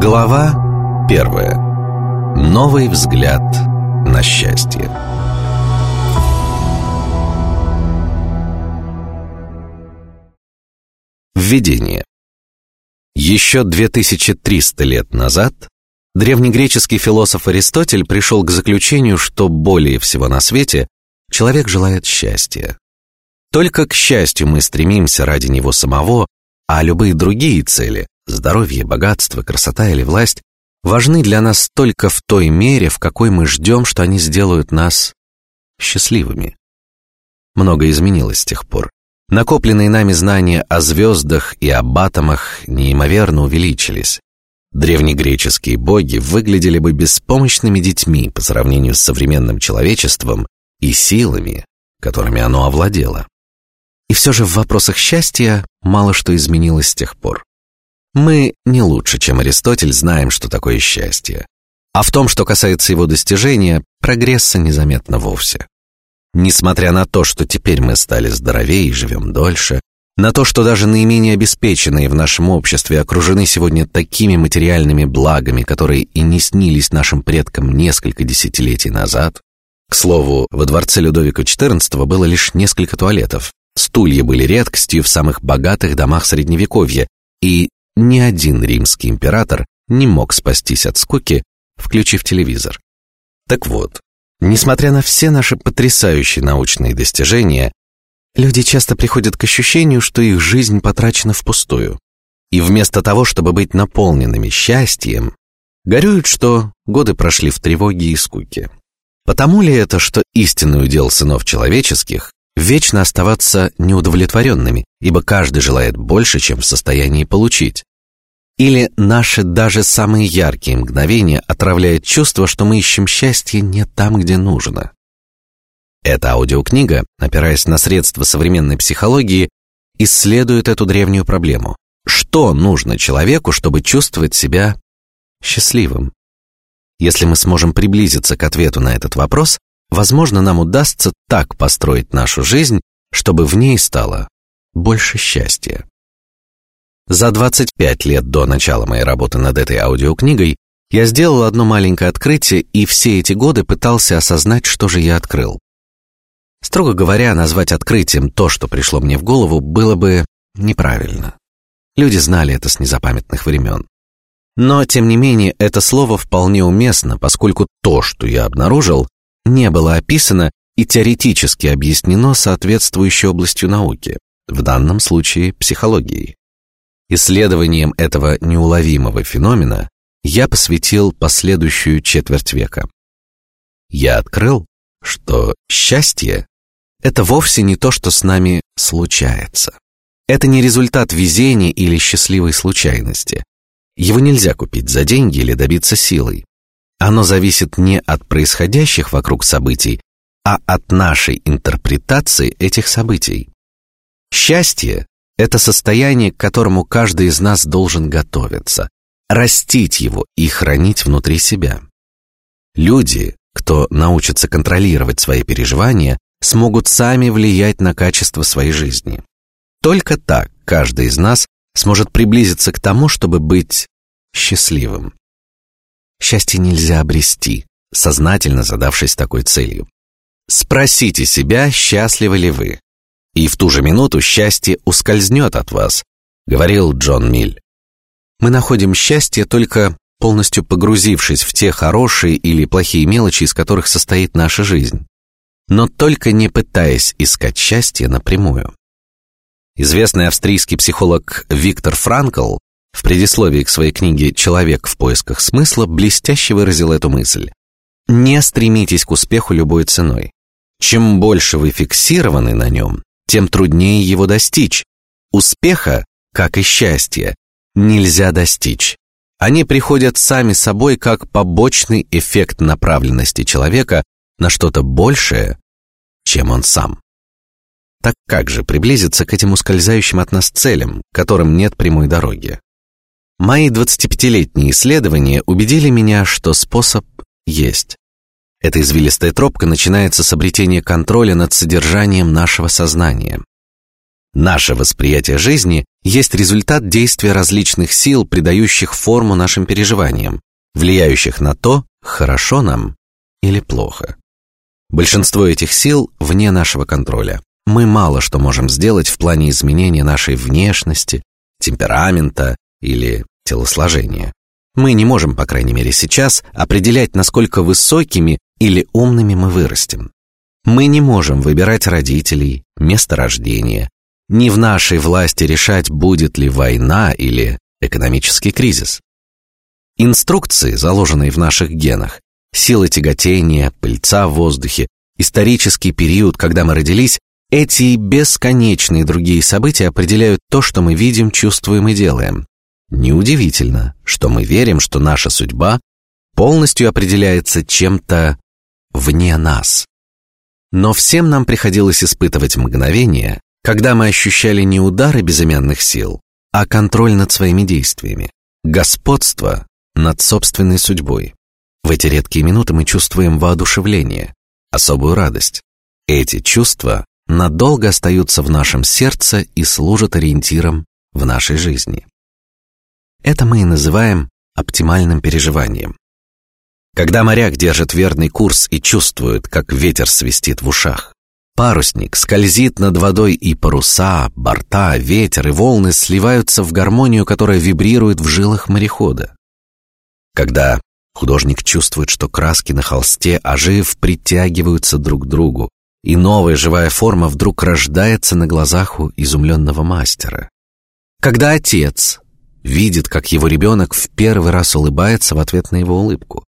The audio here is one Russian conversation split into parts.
Глава первая. Новый взгляд на счастье. Введение. Еще 2300 лет назад древнегреческий философ Аристотель пришел к заключению, что более всего на свете человек желает счастья. Только к счастью мы стремимся ради него самого, а любые другие цели здоровье, богатство, красота или власть важны для нас только в той мере, в какой мы ждем, что они сделают нас счастливыми. Много изменилось с тех пор. Накопленные нами знания о звездах и об атомах неимоверно увеличились. Древнегреческие боги выглядели бы беспомощными детьми по сравнению с современным человечеством и силами, которыми оно овладело. И все же в вопросах счастья мало что изменилось с тех пор. Мы не лучше, чем Аристотель, знаем, что такое счастье. А в том, что касается его достижения, прогресса незаметно вовсе. Несмотря на то, что теперь мы стали здоровее и живем дольше, на то, что даже наименее обеспеченные в нашем обществе окружены сегодня такими материальными благами, которые и не снились нашим предкам несколько десятилетий назад. К слову, во дворце Людовика XIV было лишь несколько туалетов. Стулья были редкостью в самых богатых домах средневековья, и ни один римский император не мог спастись от скуки, включив телевизор. Так вот, несмотря на все наши потрясающие научные достижения, люди часто приходят к ощущению, что их жизнь потрачена впустую. И вместо того, чтобы быть наполненными счастьем, горюют, что годы прошли в тревоге и скуке. Потому ли это, что истинный удел сынов человеческих вечно оставаться неудовлетворенными, ибо каждый желает больше, чем в состоянии получить? Или наши даже самые яркие мгновения отравляют чувство, что мы ищем счастье не там, где нужно. Эта аудиокнига, опираясь на средства современной психологии, исследует эту древнюю проблему. Что нужно человеку, чтобы чувствовать себя счастливым? Если мы сможем приблизиться к ответу на этот вопрос, возможно, нам удастся так построить нашу жизнь, чтобы в ней стало больше счастья. За 25 лет до начала моей работы над этой аудиокнигой я сделал одно маленькое открытие и все эти годы пытался осознать, что же я открыл. Строго говоря, назвать открытием то, что пришло мне в голову, было бы неправильно. Люди знали это с незапамятных времен. Но тем не менее это слово вполне уместно, поскольку то, что я обнаружил, не было описано и теоретически объяснено соответствующей областью науки, в данном случае психологией. Исследованием этого неуловимого феномена я посвятил последующую четверть века. Я открыл, что счастье – это вовсе не то, что с нами случается. Это не результат везения или счастливой случайности. Его нельзя купить за деньги или добиться силой. Оно зависит не от происходящих вокруг событий, а от нашей интерпретации этих событий. Счастье это состояние, к которому каждый из нас должен готовиться, растить его и хранить внутри себя. Люди, кто научится контролировать свои переживания, смогут сами влиять на качество своей жизни. Только так каждый из нас сможет приблизиться к тому, чтобы быть счастливым. Счастье нельзя обрести, сознательно задавшись такой целью. Спросите себя, счастливы ли вы, и в ту же минуту счастье ускользнет от вас, говорил Джон Миль. Мы находим счастье только полностью погрузившись в те хорошие или плохие мелочи, из которых состоит наша жизнь, но только не пытаясь искать счастье напрямую. Известный австрийский психолог Виктор Франкл в предисловии к своей книге «Человек в поисках смысла» блестяще выразил эту мысль. Не стремитесь к успеху любой ценой. Чем больше вы фиксированы на нем, тем труднее его достичь. Успеха, как и счастья, нельзя достичь. Они приходят сами собой как побочный эффект направленности человека на что-то большее, чем он сам. Так как же приблизиться к этим ускользающим от нас целям, которым нет прямой дороги? Мои 25-летние исследования убедили меня, что способ есть. Эта извилистая тропка начинается с обретения контроля над содержанием нашего сознания. Наше восприятие жизни есть результат действия различных сил, придающих форму нашим переживаниям, влияющих на то, хорошо нам или плохо. Большинство этих сил вне нашего контроля. Мы мало что можем сделать в плане изменения нашей внешности, темперамента или телосложения. Мы не можем, по крайней мере сейчас, определять, насколько высокими или умными мы вырастем. Мы не можем выбирать родителей, место рождения. Не в нашей власти решать, будет ли война или экономический кризис. Инструкции, заложенные в наших генах, сила тяготения, пыльца в воздухе, исторический период, когда мы родились, эти и бесконечные другие события определяют то, что мы видим, чувствуем и делаем. Неудивительно, что мы верим, что наша судьба полностью определяется чем-то вне нас. Но всем нам приходилось испытывать мгновения, когда мы ощущали не удары безымянных сил, а контроль над своими действиями, господство над собственной судьбой. В эти редкие минуты мы чувствуем воодушевление, особую радость. Эти чувства надолго остаются в нашем сердце и служат ориентиром в нашей жизни. Это мы и называем оптимальным переживанием. Когда моряк держит верный курс и чувствует, как ветер свистит в ушах, парусник скользит над водой, и паруса, борта, ветер и волны сливаются в гармонию, которая вибрирует в жилах морехода. Когда художник чувствует, что краски на холсте, ожив, притягиваются друг к другу, и новая живая форма вдруг рождается на глазах у изумленного мастера. Когда отец видит, как его ребенок в первый раз улыбается в ответ на его улыбку.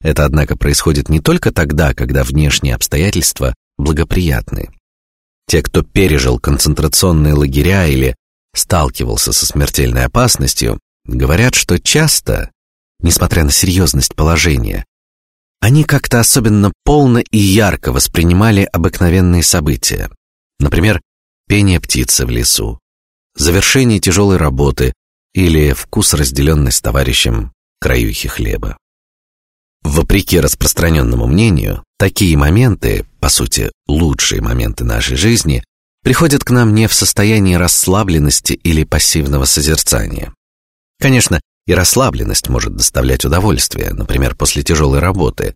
Это, однако, происходит не только тогда, когда внешние обстоятельства благоприятны. Те, кто пережил концентрационные лагеря или сталкивался со смертельной опасностью, говорят, что часто, несмотря на серьезность положения, они как-то особенно полно и ярко воспринимали обыкновенные события, например, пение птицы в лесу, завершение тяжелой работы или вкус, разделенный с товарищем краюхи хлеба. Вопреки распространенному мнению, такие моменты, по сути, лучшие моменты нашей жизни, приходят к нам не в состоянии расслабленности или пассивного созерцания. Конечно, и расслабленность может доставлять удовольствие, например, после тяжелой работы.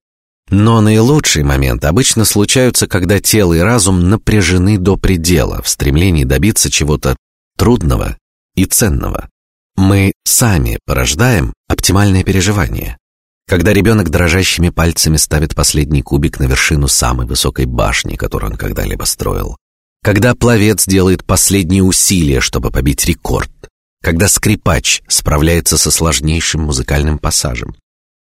Но наилучшие моменты обычно случаются, когда тело и разум напряжены до предела в стремлении добиться чего-то трудного и ценного. Мы сами порождаем оптимальное переживание. Когда ребенок дрожащими пальцами ставит последний кубик на вершину самой высокой башни, которую он когда-либо строил. Когда пловец делает последние усилия, чтобы побить рекорд. Когда скрипач справляется со сложнейшим музыкальным пассажем.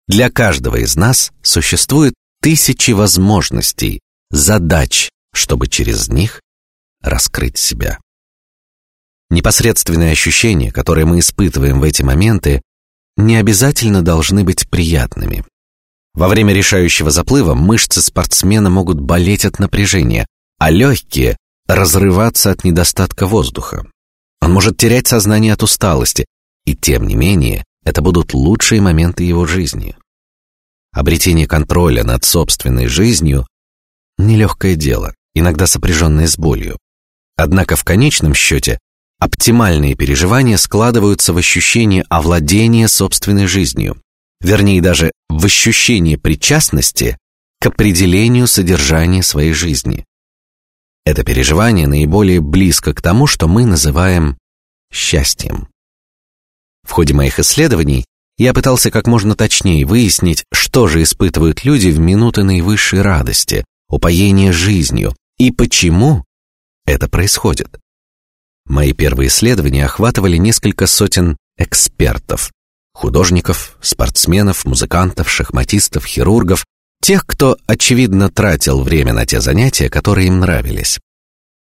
Для каждого из нас существует тысячи возможностей, задач, чтобы через них раскрыть себя. Непосредственные ощущения, которые мы испытываем в эти моменты, не обязательно должны быть приятными. Во время решающего заплыва мышцы спортсмена могут болеть от напряжения, а легкие разрываться от недостатка воздуха. Он может терять сознание от усталости, и тем не менее это будут лучшие моменты его жизни. Обретение контроля над собственной жизнью нелегкое дело, иногда сопряженное с болью. Однако в конечном счете Оптимальные переживания складываются в ощущение овладения собственной жизнью, вернее даже в ощущение причастности к определению содержания своей жизни. Это переживание наиболее близко к тому, что мы называем счастьем. В ходе моих исследований я пытался как можно точнее выяснить, что же испытывают люди в минуты наивысшей радости, упоения жизнью и почему это происходит. Мои первые исследования охватывали несколько сотен экспертов, художников, спортсменов, музыкантов, шахматистов, хирургов, тех, кто очевидно тратил время на те занятия, которые им нравились.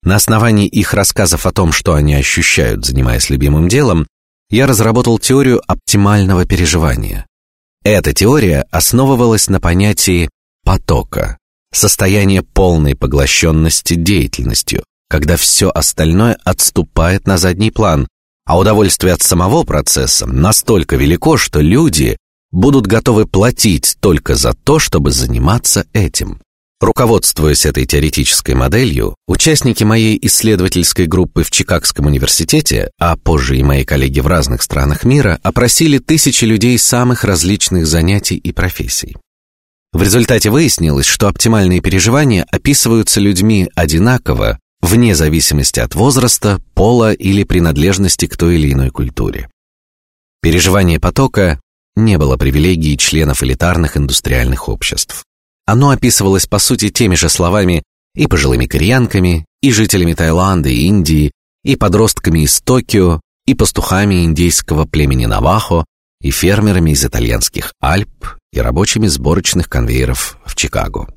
На основании их рассказов о том, что они ощущают, занимаясь любимым делом, я разработал теорию оптимального переживания. Эта теория основывалась на понятии потока, состояние полной поглощенности деятельностью, когда все остальное отступает на задний план, а удовольствие от самого процесса настолько велико, что люди будут готовы платить только за то, чтобы заниматься этим. Руководствуясь этой теоретической моделью, участники моей исследовательской группы в Чикагском университете, а позже и мои коллеги в разных странах мира, опросили тысячи людей самых различных занятий и профессий. В результате выяснилось, что оптимальные переживания описываются людьми одинаково, вне зависимости от возраста, пола или принадлежности к той или иной культуре. Переживание потока не было привилегией членов элитарных индустриальных обществ. Оно описывалось по сути теми же словами и пожилыми кореянками, и жителями Таиланда и Индии, и подростками из Токио, и пастухами индейского племени Навахо, и фермерами из итальянских Альп, и рабочими сборочных конвейеров в Чикаго.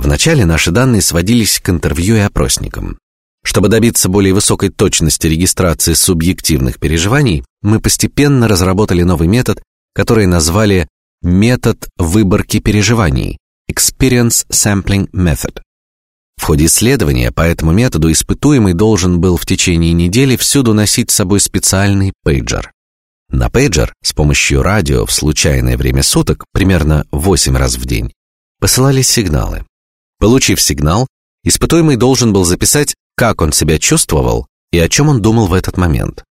Вначале наши данные сводились к интервью и опросникам. Чтобы добиться более высокой точности регистрации субъективных переживаний, мы постепенно разработали новый метод, который назвали метод выборки переживаний (Experience Sampling Method). В ходе исследования по этому методу испытуемый должен был в течение недели всюду носить с собой специальный пейджер. На пейджер с помощью радио в случайное время суток, примерно 8 раз в день, посылались сигналы. Получив сигнал, испытуемый должен был записать, как он себя чувствовал и о чем он думал в этот момент.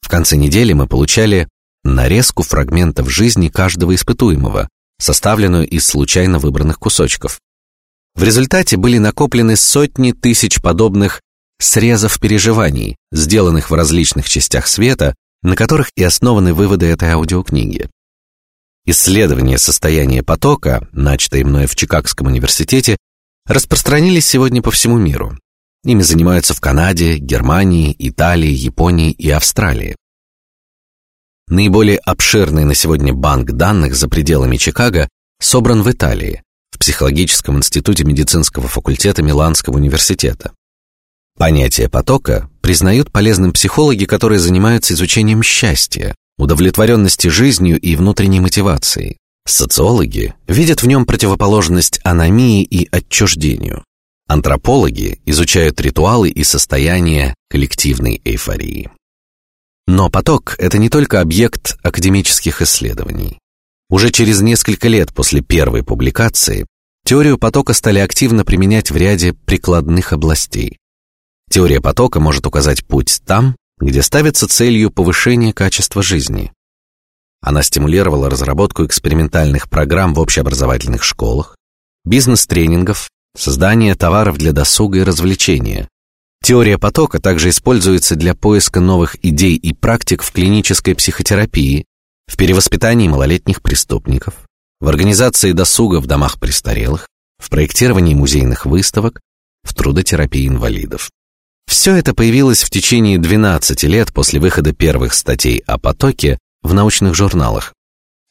В конце недели мы получали нарезку фрагментов жизни каждого испытуемого, составленную из случайно выбранных кусочков. В результате были накоплены сотни тысяч подобных срезов переживаний, сделанных в различных частях света, на которых и основаны выводы этой аудиокниги. Исследование состояния потока, начатое мной в Чикагском университете, распространились сегодня по всему миру. Ими занимаются в Канаде, Германии, Италии, Японии и Австралии. Наиболее обширный на сегодня банк данных за пределами Чикаго собран в Италии, в психологическом институте медицинского факультета Миланского университета. Понятие потока признают полезным психологи, которые занимаются изучением счастья, удовлетворенности жизнью и внутренней мотивацией. Социологи видят в нем противоположность аномии и отчуждению. Антропологи изучают ритуалы и состояния коллективной эйфории. Но поток – это не только объект академических исследований. Уже через несколько лет после первой публикации теорию потока стали активно применять в ряде прикладных областей. Теория потока может указать путь там, где ставится целью повышение качества жизни. Она стимулировала разработку экспериментальных программ в общеобразовательных школах, бизнес-тренингов, создание товаров для досуга и развлечения, Теория потока также используется для поиска новых идей и практик в клинической психотерапии, в перевоспитании малолетних преступников, в организации досуга в домах престарелых, в проектировании музейных выставок, в трудотерапии инвалидов. Все это появилось в течение 12 лет после выхода первых статей о потоке в научных журналах.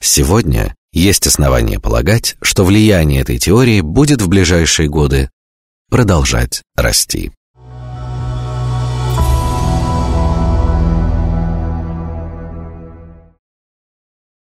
Сегодня есть основания полагать, что влияние этой теории будет в ближайшие годы продолжать расти.